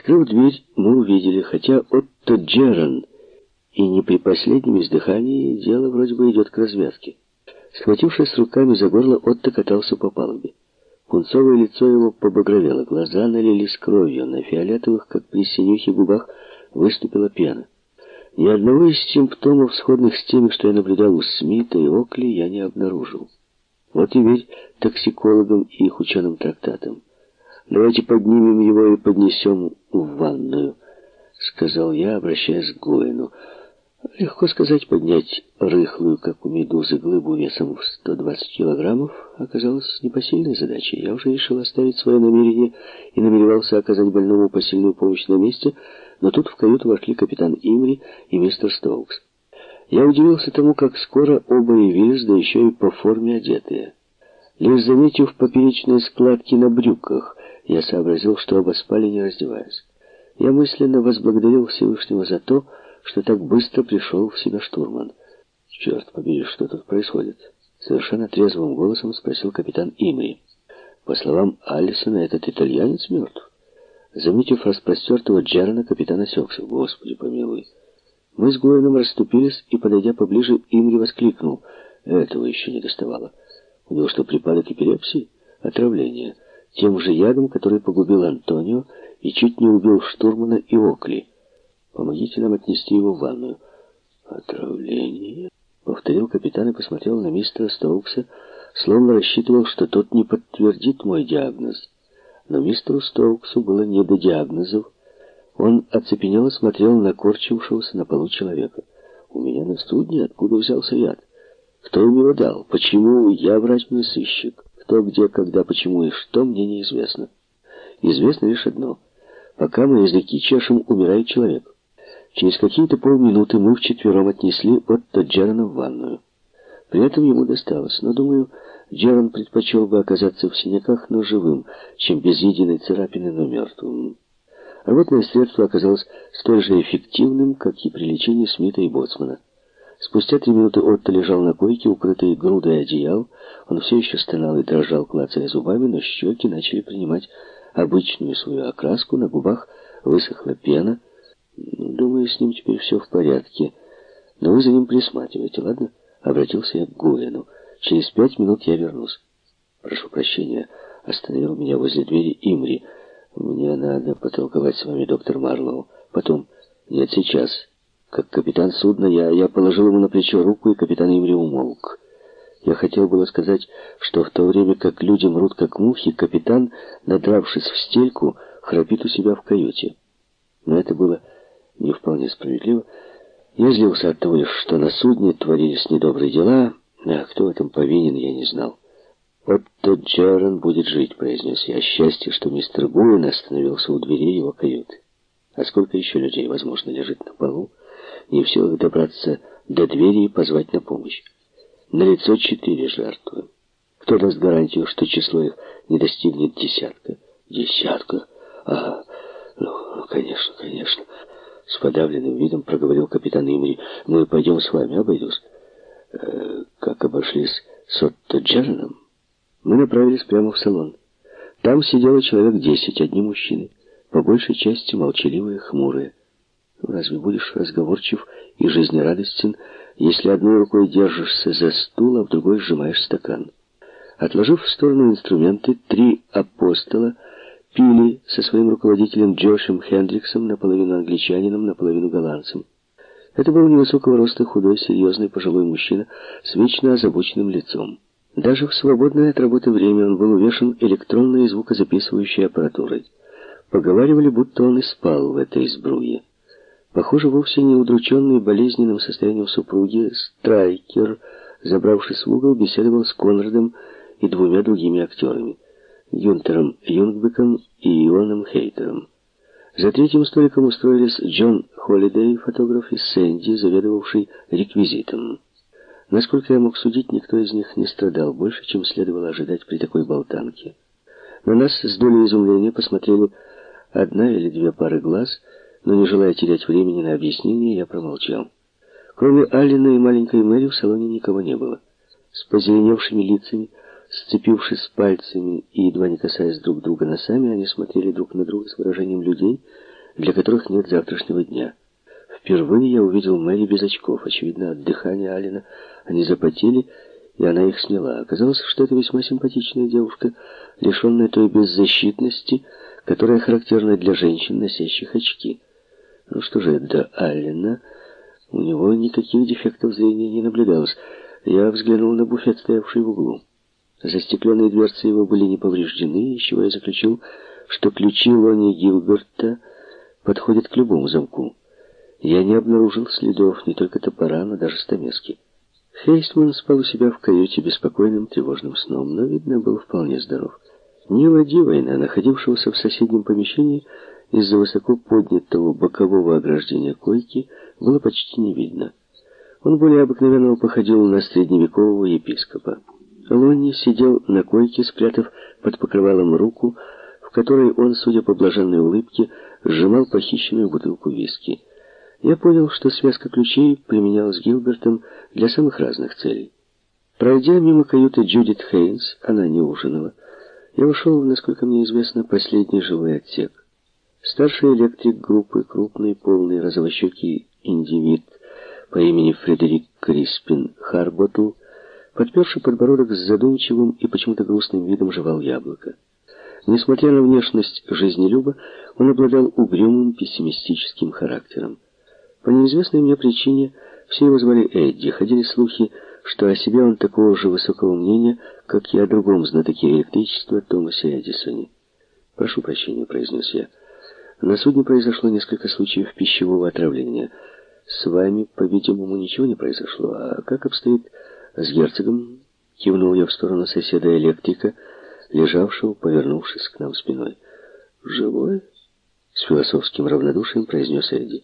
Открыв дверь, мы увидели, хотя Отто Джеран и не при последнем издыхании, дело вроде бы идет к развязке. Схватившись руками за горло, Отто катался по палубе. Пунцовое лицо его побагровело, глаза налились кровью, на фиолетовых, как при синюхе губах, выступила пена. Ни одного из симптомов, сходных с теми, что я наблюдал у Смита и Окли, я не обнаружил. Вот и верь токсикологам и их ученым трактатам. Давайте поднимем его и поднесем в ванную, сказал я, обращаясь к Гоину. Легко сказать, поднять рыхлую, как у медузы, глыбу весом в 120 килограммов оказалось непосильной задачей. Я уже решил оставить свое намерение и намеревался оказать больному посильную помощь на месте, но тут в каюту вошли капитан Имри и мистер Стоукс. Я удивился тому, как скоро оба явились, да еще и по форме одетые. Лишь заметив поперечные складки на брюках, я сообразил, что оба спали, не раздеваясь. Я мысленно возблагодарил Всевышнего за то, что так быстро пришел в себя штурман. «Черт побери, что тут происходит?» Совершенно трезвым голосом спросил капитан Имри. По словам Алисона, этот итальянец мертв. Заметив распростертого Джерна, капитан осекся. «Господи помилуй!» Мы с Гоином расступились, и, подойдя поближе, Имри воскликнул. Этого еще не доставало. У него что, припадок эпилепсии? Отравление. Тем же ядом, который погубил Антонио и чуть не убил штурмана и Окли. Помогите нам отнести его в ванную. Отравление? Повторил капитан и посмотрел на мистера Стоукса, словно рассчитывал, что тот не подтвердит мой диагноз. Но мистеру Стоуксу было не до диагнозов. Он оцепенело смотрел на корчившегося на полу человека. «У меня на судне откуда взялся яд? Кто его дал? Почему я врачный Кто, где, когда, почему и что, мне неизвестно. Известно лишь одно. Пока мы языки чешем, умирает человек. Через какие-то полминуты мы вчетвером отнесли Отто Джерана в ванную. При этом ему досталось, но, думаю, Джеран предпочел бы оказаться в синяках, но живым, чем без единой царапины, но мертвым. Рвотное средство оказалось столь же эффективным, как и при лечении Смита и Боцмана. Спустя три минуты Отто лежал на койке, укрытый грудой одеял. Он все еще стонал и дрожал, клацая зубами, но щеки начали принимать обычную свою окраску, на губах высохла пена. Думаю, с ним теперь все в порядке. Но вы за ним присматривайте, ладно? Обратился я к Гуэну. Через пять минут я вернусь. Прошу прощения, остановил меня возле двери Имри. Мне надо потолковать с вами, доктор Марлоу. Потом. Нет, сейчас. Как капитан судна, я, я положил ему на плечо руку, и капитан Имри умолк. Я хотел было сказать, что в то время как люди мрут как мухи, капитан, надравшись в стельку, храпит у себя в каюте. Но это было не вполне справедливо. Я злился от того, что на судне творились недобрые дела, а кто в этом повинен, я не знал. «Отто Джерон будет жить», — произнес я. «Счастье, что мистер Гуэн остановился у двери его каюты. А сколько еще людей, возможно, лежит на полу, не в силах добраться до двери и позвать на помощь? На лицо четыре жертвы. Кто даст гарантию, что число их не достигнет десятка? Десятка? А, ну, конечно, конечно. С подавленным видом проговорил капитан Имри. Мы пойдем с вами, обойдусь. Э, как обошлись с Отто Джероном? Мы направились прямо в салон. Там сидело человек десять, одни мужчины, по большей части молчаливые, хмурые. Разве будешь разговорчив и жизнерадостен, если одной рукой держишься за стул, а в другой сжимаешь стакан? Отложив в сторону инструменты, три апостола пили со своим руководителем Джошем Хендриксом, наполовину англичанином, наполовину голландцем. Это был невысокого роста, худой, серьезный пожилой мужчина с вечно озабоченным лицом. Даже в свободное от работы время он был увешан электронной звукозаписывающей аппаратурой. Поговаривали, будто он и спал в этой сбруе. Похоже, вовсе не удрученный болезненным состоянием супруги, Страйкер, забравшись в угол, беседовал с Конрадом и двумя другими актерами, Юнтером Юнгбеком и Ионом Хейтером. За третьим столиком устроились Джон Холлидей, фотограф, и Сэнди, заведовавший реквизитом. Насколько я мог судить, никто из них не страдал больше, чем следовало ожидать при такой болтанке. На нас с долей изумления посмотрели одна или две пары глаз, но не желая терять времени на объяснение, я промолчал. Кроме Алина и маленькой Мэри в салоне никого не было. С позеленевшими лицами, сцепившись пальцами и едва не касаясь друг друга носами, они смотрели друг на друга с выражением людей, для которых нет завтрашнего дня. Впервые я увидел Мэри без очков. Очевидно, от дыхания Алина они запотели, и она их сняла. Оказалось, что это весьма симпатичная девушка, лишенная той беззащитности, которая характерна для женщин, носящих очки. Ну что же, до Алина у него никаких дефектов зрения не наблюдалось. Я взглянул на буфет, стоявший в углу. Застекленные дверцы его были не повреждены, из чего я заключил, что ключи Лони Гилберта подходят к любому замку. Я не обнаружил следов не только топора, но даже стамески. Хейстман спал у себя в каюте беспокойным тревожным сном, но, видно, был вполне здоров. Нила Дивайна, находившегося в соседнем помещении, из-за высоко поднятого бокового ограждения койки, было почти не видно. Он более обыкновенного походил на средневекового епископа. Лонни сидел на койке, спрятав под покрывалом руку, в которой он, судя по блаженной улыбке, сжимал похищенную бутылку виски. Я понял, что связка ключей применялась Гилбертом для самых разных целей. Пройдя мимо каюты Джудит Хейнс, она не ужинала, я вошел, насколько мне известно, последний жилой отсек. Старший электрик группы, крупный, полный, розовощекий индивид по имени Фредерик Криспин Харботл, подперший подбородок с задумчивым и почему-то грустным видом жевал яблоко. Несмотря на внешность жизнелюба, он обладал угрюмым пессимистическим характером. По неизвестной мне причине все его звали Эдди. Ходили слухи, что о себе он такого же высокого мнения, как и о другом знатоке электричества Томасе Эдисоне. «Прошу прощения», — произнес я. «На судне произошло несколько случаев пищевого отравления. С вами, по-видимому, ничего не произошло. А как обстоит с герцогом?» Кивнул я в сторону соседа-электрика, лежавшего, повернувшись к нам спиной. «Живой?» — с философским равнодушием произнес Эдди.